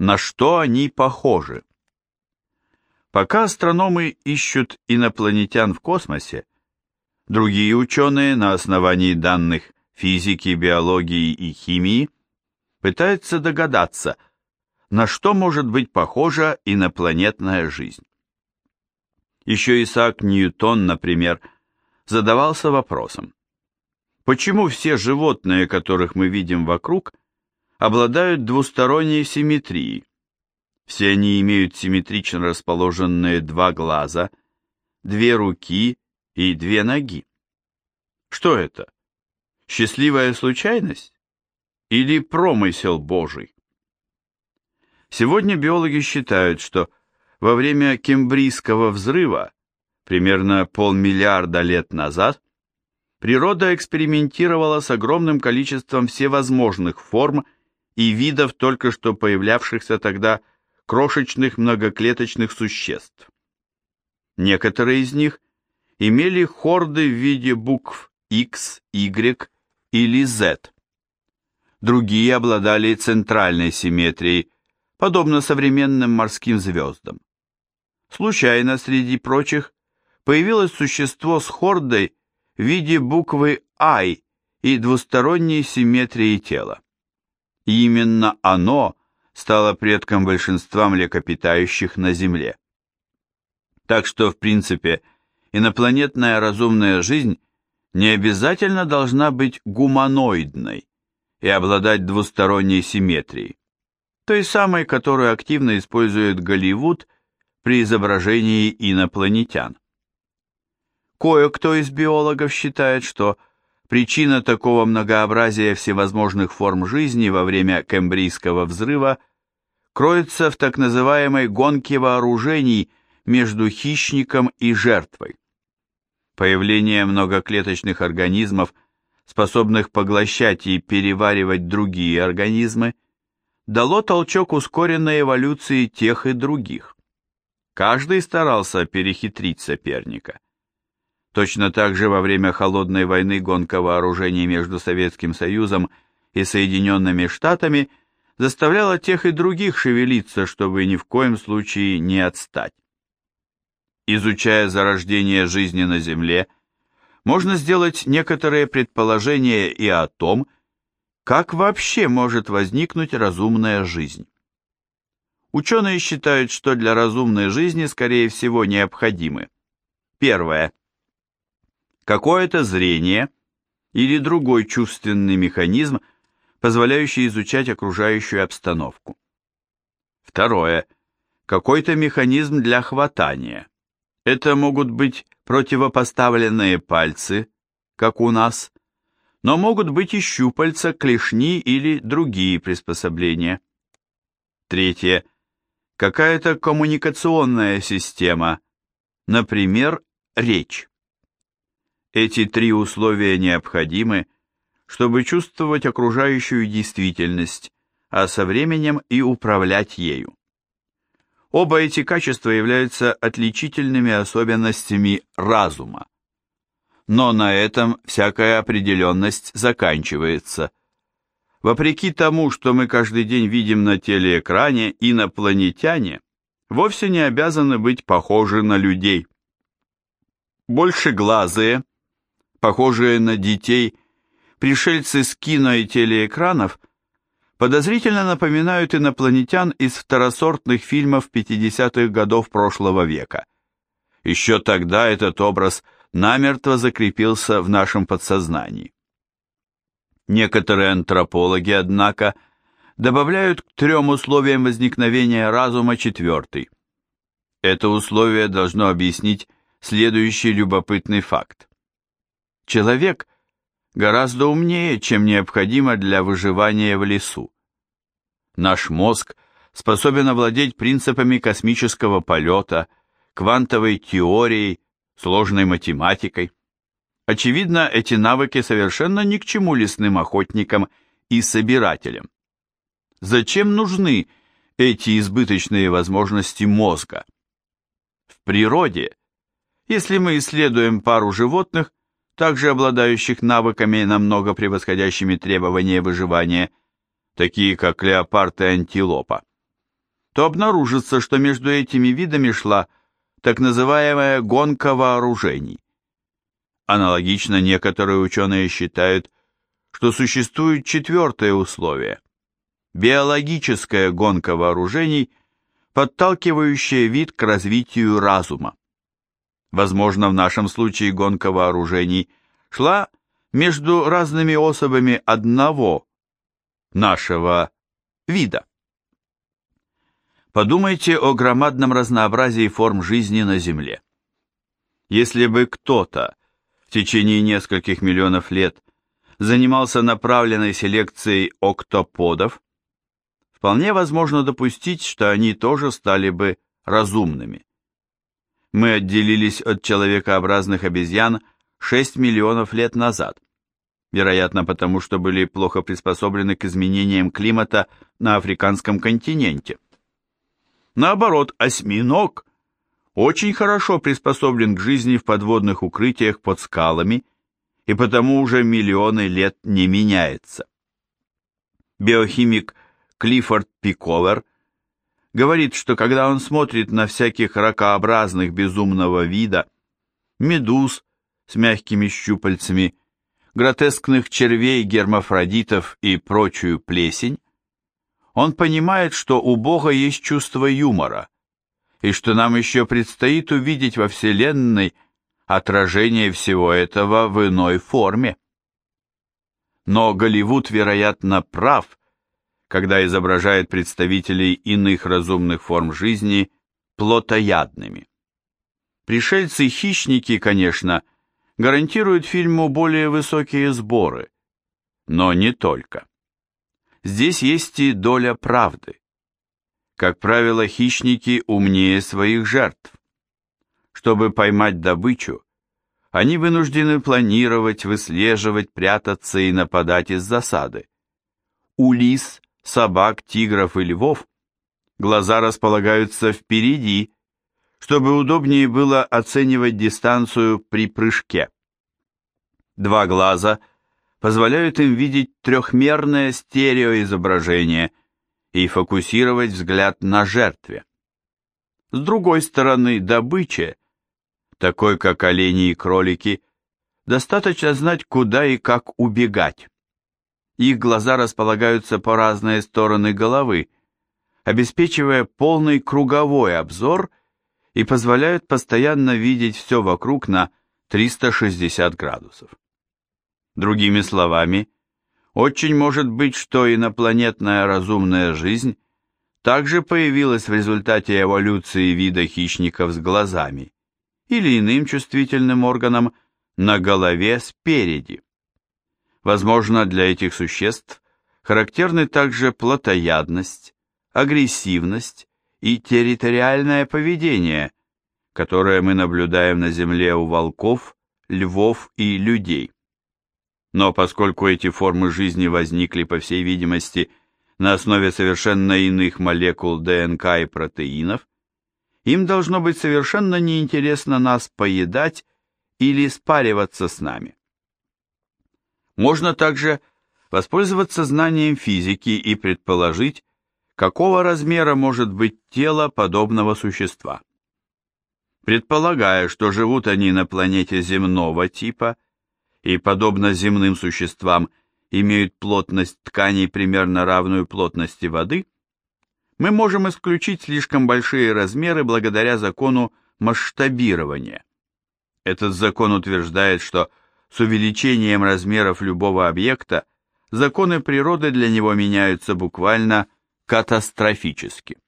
На что они похожи? Пока астрономы ищут инопланетян в космосе, другие ученые на основании данных физики, биологии и химии пытаются догадаться, на что может быть похожа инопланетная жизнь. Еще Исаак Ньютон, например, задавался вопросом, почему все животные, которых мы видим вокруг, обладают двусторонней симметрией? Все они имеют симметрично расположенные два глаза, две руки и две ноги. Что это? Счастливая случайность? Или промысел Божий? Сегодня биологи считают, что во время Кембрийского взрыва, примерно полмиллиарда лет назад, природа экспериментировала с огромным количеством всевозможных форм и видов только что появлявшихся тогда крошечных многоклеточных существ. Некоторые из них имели хорды в виде букв X, Y или Z. Другие обладали центральной симметрией, подобно современным морским звездам. Случайно среди прочих появилось существо с хордой в виде буквы I и двусторонней симметрии тела. Именно оно стало предком большинства млекопитающих на Земле. Так что, в принципе, инопланетная разумная жизнь не обязательно должна быть гуманоидной и обладать двусторонней симметрией, той самой, которую активно использует Голливуд при изображении инопланетян. Кое-кто из биологов считает, что причина такого многообразия всевозможных форм жизни во время Кембрийского взрыва кроется в так называемой гонке вооружений между хищником и жертвой. Появление многоклеточных организмов, способных поглощать и переваривать другие организмы, дало толчок ускоренной эволюции тех и других. Каждый старался перехитрить соперника. Точно так же во время Холодной войны гонка вооружений между Советским Союзом и Соединенными Штатами заставляла тех и других шевелиться, чтобы ни в коем случае не отстать. Изучая зарождение жизни на Земле, можно сделать некоторые предположения и о том, как вообще может возникнуть разумная жизнь. Ученые считают, что для разумной жизни, скорее всего, необходимы. Первое. Какое-то зрение или другой чувственный механизм, позволяющий изучать окружающую обстановку. Второе. Какой-то механизм для хватания. Это могут быть противопоставленные пальцы, как у нас, но могут быть и щупальца, клешни или другие приспособления. Третье. Какая-то коммуникационная система, например, речь. Эти три условия необходимы, чтобы чувствовать окружающую действительность, а со временем и управлять ею. Оба эти качества являются отличительными особенностями разума. Но на этом всякая определенность заканчивается. Вопреки тому, что мы каждый день видим на телеэкране, инопланетяне вовсе не обязаны быть похожи на людей. Большеглазые, похожие на детей, пришельцы с кино и телеэкранов подозрительно напоминают инопланетян из второсортных фильмов 50-х годов прошлого века. Еще тогда этот образ – намертво закрепился в нашем подсознании. Некоторые антропологи, однако, добавляют к трем условиям возникновения разума четвертый. Это условие должно объяснить следующий любопытный факт. Человек гораздо умнее, чем необходимо для выживания в лесу. Наш мозг способен овладеть принципами космического полета, квантовой теорией, сложной математикой. Очевидно, эти навыки совершенно ни к чему лесным охотникам и собирателям. Зачем нужны эти избыточные возможности мозга? В природе, если мы исследуем пару животных, также обладающих навыками, намного превосходящими требования выживания, такие как леопард и антилопа, то обнаружится, что между этими видами шла так называемая гонка вооружений. Аналогично некоторые ученые считают, что существует четвертое условие – биологическая гонка вооружений, подталкивающая вид к развитию разума. Возможно, в нашем случае гонка вооружений шла между разными особами одного нашего вида. Подумайте о громадном разнообразии форм жизни на Земле. Если бы кто-то в течение нескольких миллионов лет занимался направленной селекцией октоподов, вполне возможно допустить, что они тоже стали бы разумными. Мы отделились от человекообразных обезьян 6 миллионов лет назад, вероятно потому, что были плохо приспособлены к изменениям климата на африканском континенте. Наоборот, осьминог очень хорошо приспособлен к жизни в подводных укрытиях под скалами и потому уже миллионы лет не меняется. Биохимик Клиффорд Пиковер говорит, что когда он смотрит на всяких ракообразных безумного вида, медуз с мягкими щупальцами, гротескных червей, гермафродитов и прочую плесень, он понимает, что у Бога есть чувство юмора, и что нам еще предстоит увидеть во Вселенной отражение всего этого в иной форме. Но Голливуд, вероятно, прав, когда изображает представителей иных разумных форм жизни плотоядными. Пришельцы-хищники, конечно, гарантируют фильму более высокие сборы, но не только здесь есть и доля правды. Как правило, хищники умнее своих жертв. Чтобы поймать добычу, они вынуждены планировать, выслеживать, прятаться и нападать из засады. У лис, собак, тигров и львов глаза располагаются впереди, чтобы удобнее было оценивать дистанцию при прыжке. Два глаза позволяют им видеть трехмерное стереоизображение и фокусировать взгляд на жертве. С другой стороны, добыче, такой как олени и кролики, достаточно знать, куда и как убегать. Их глаза располагаются по разные стороны головы, обеспечивая полный круговой обзор и позволяют постоянно видеть все вокруг на 360 градусов. Другими словами, очень может быть, что инопланетная разумная жизнь также появилась в результате эволюции вида хищников с глазами или иным чувствительным органом на голове спереди. Возможно, для этих существ характерны также плотоядность, агрессивность и территориальное поведение, которое мы наблюдаем на Земле у волков, львов и людей. Но поскольку эти формы жизни возникли, по всей видимости, на основе совершенно иных молекул ДНК и протеинов, им должно быть совершенно неинтересно нас поедать или спариваться с нами. Можно также воспользоваться знанием физики и предположить, какого размера может быть тело подобного существа. Предполагая, что живут они на планете земного типа – и, подобно земным существам, имеют плотность тканей примерно равную плотности воды, мы можем исключить слишком большие размеры благодаря закону масштабирования. Этот закон утверждает, что с увеличением размеров любого объекта законы природы для него меняются буквально катастрофически.